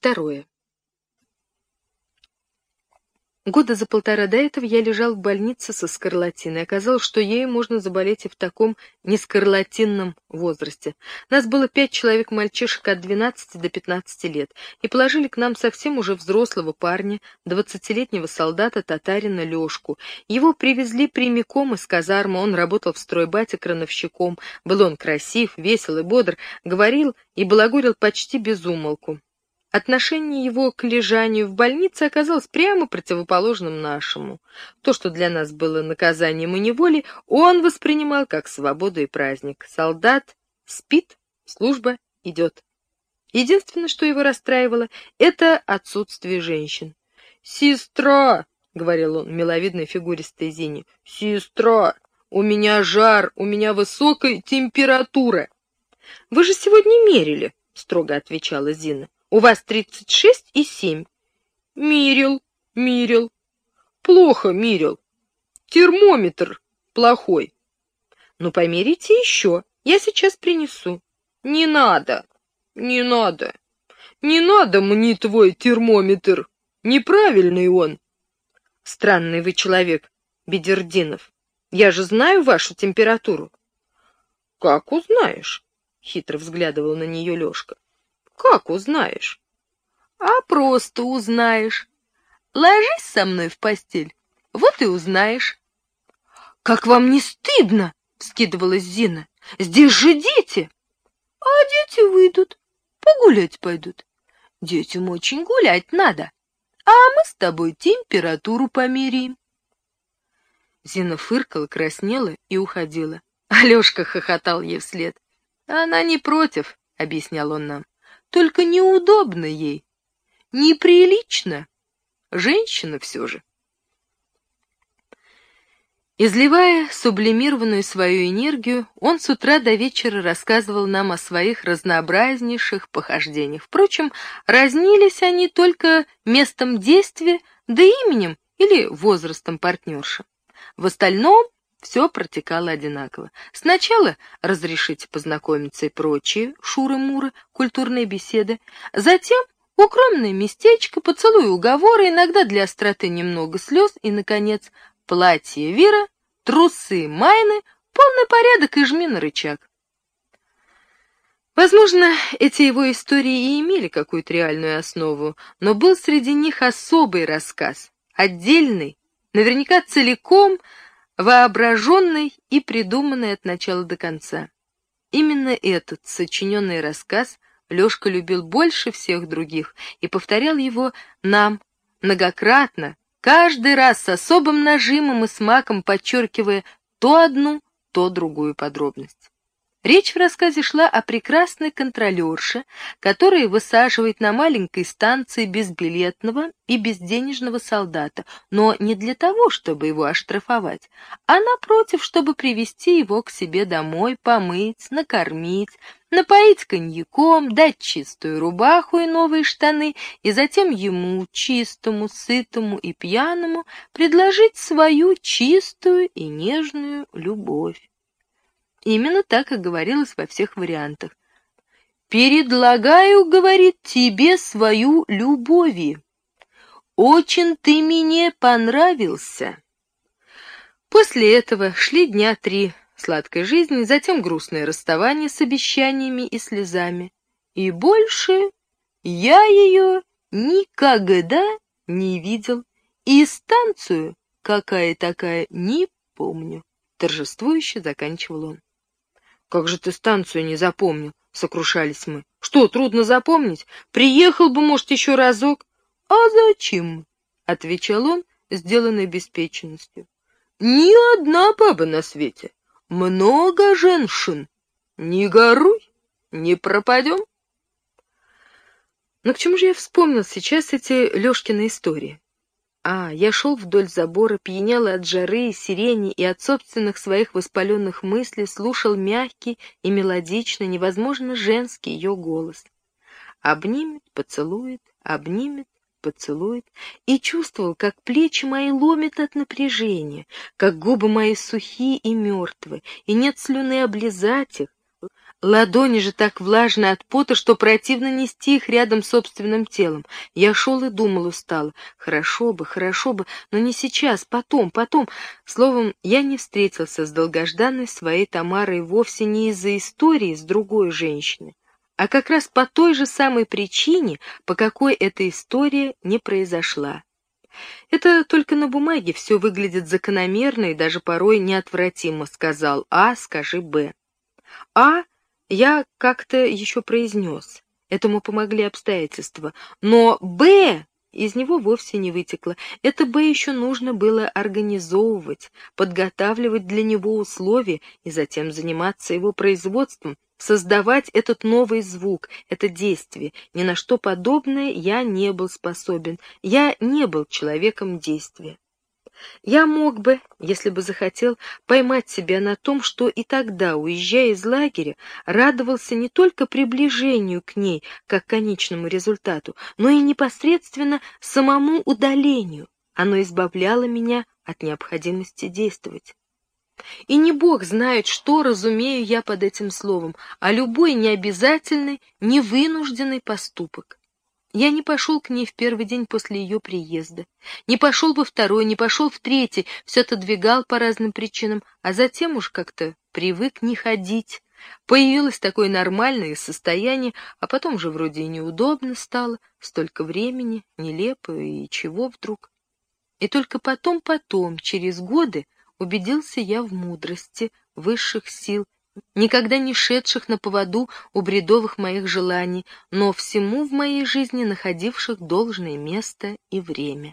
Второе. Года за полтора до этого я лежал в больнице со скарлатиной. Оказалось, что ею можно заболеть и в таком нескарлатинном возрасте. Нас было пять человек-мальчишек от 12 до 15 лет, и положили к нам совсем уже взрослого парня, двадцатилетнего солдата татарина Лешку. Его привезли прямиком из казармы, он работал в стройбате крановщиком. Был он красив, весел и бодр, говорил и балагурил почти без умолку. Отношение его к лежанию в больнице оказалось прямо противоположным нашему. То, что для нас было наказанием и неволей, он воспринимал как свободу и праздник. Солдат спит, служба идет. Единственное, что его расстраивало, это отсутствие женщин. «Сестра!» — говорил он миловидной фигуристой Зине. «Сестра! У меня жар, у меня высокая температура!» «Вы же сегодня мерили!» — строго отвечала Зина. У вас тридцать шесть и семь. Мирил, мирил. Плохо мирил. Термометр плохой. Ну, померите еще. Я сейчас принесу. Не надо, не надо. Не надо мне твой термометр. Неправильный он. Странный вы человек, Бедердинов. Я же знаю вашу температуру. Как узнаешь? Хитро взглядывал на нее Лешка. Как узнаешь? А просто узнаешь. Ложись со мной в постель, вот и узнаешь. Как вам не стыдно? Вскидывалась Зина. Здесь же дети. А дети выйдут, погулять пойдут. Детям очень гулять надо. А мы с тобой температуру померяем. Зина фыркала, краснела и уходила. Алешка хохотал ей вслед. Она не против, объяснял он нам. Только неудобно ей, неприлично. Женщина все же. Изливая сублимированную свою энергию, он с утра до вечера рассказывал нам о своих разнообразнейших похождениях. Впрочем, разнились они только местом действия, да именем или возрастом партнерши. В остальном все протекало одинаково. Сначала разрешите познакомиться и прочие шуры-муры, культурные беседы. Затем укромное местечко, поцелуй уговоры, иногда для остроты немного слез. И, наконец, платье Вера, трусы Майны, полный порядок и жми на рычаг. Возможно, эти его истории и имели какую-то реальную основу, но был среди них особый рассказ, отдельный, наверняка целиком воображенный и придуманный от начала до конца. Именно этот сочиненный рассказ Лешка любил больше всех других и повторял его нам многократно, каждый раз с особым нажимом и смаком подчеркивая то одну, то другую подробность. Речь в рассказе шла о прекрасной контролерше, которая высаживает на маленькой станции безбилетного и безденежного солдата, но не для того, чтобы его оштрафовать, а напротив, чтобы привести его к себе домой, помыть, накормить, напоить коньяком, дать чистую рубаху и новые штаны, и затем ему, чистому, сытому и пьяному, предложить свою чистую и нежную любовь. Именно так и говорилось во всех вариантах. «Предлагаю, — говорит, — тебе свою любови. Очень ты мне понравился». После этого шли дня три сладкой жизни, затем грустное расставание с обещаниями и слезами. И больше я ее никогда не видел, и станцию, какая такая, не помню. Торжествующе заканчивал он. «Как же ты станцию не запомнил?» — сокрушались мы. «Что, трудно запомнить? Приехал бы, может, еще разок?» «А зачем?» — отвечал он, сделанной беспечностью. «Ни одна баба на свете. Много женщин. Не горуй, не пропадем». Но к чему же я вспомнил сейчас эти Лешкины истории? А, я шел вдоль забора, пьянял от жары и сирени и от собственных своих воспаленных мыслей, слушал мягкий и мелодичный, невозможно женский ее голос. Обнимет, поцелует, обнимет, поцелует, и чувствовал, как плечи мои ломят от напряжения, как губы мои сухие и мертвые, и нет слюны облизать их, Ладони же так влажны от пота, что противно нести их рядом с собственным телом. Я шел и думал устало. Хорошо бы, хорошо бы, но не сейчас, потом, потом. Словом, я не встретился с долгожданной своей Тамарой вовсе не из-за истории с другой женщиной, а как раз по той же самой причине, по какой эта история не произошла. Это только на бумаге все выглядит закономерно и даже порой неотвратимо, сказал А, скажи Б. А я как-то еще произнес. Этому помогли обстоятельства. Но «Б» из него вовсе не вытекло. Это «Б» еще нужно было организовывать, подготавливать для него условия и затем заниматься его производством, создавать этот новый звук, это действие. Ни на что подобное я не был способен. Я не был человеком действия. Я мог бы, если бы захотел, поймать себя на том, что и тогда, уезжая из лагеря, радовался не только приближению к ней, как конечному результату, но и непосредственно самому удалению. Оно избавляло меня от необходимости действовать. И не Бог знает, что разумею я под этим словом, а любой необязательный, невынужденный поступок. Я не пошел к ней в первый день после ее приезда. Не пошел во второй, не пошел в третий, все отодвигал по разным причинам, а затем уж как-то привык не ходить. Появилось такое нормальное состояние, а потом же вроде и неудобно стало, столько времени, нелепо и чего вдруг. И только потом-потом, через годы, убедился я в мудрости высших сил никогда не шедших на поводу у бредовых моих желаний, но всему в моей жизни находивших должное место и время.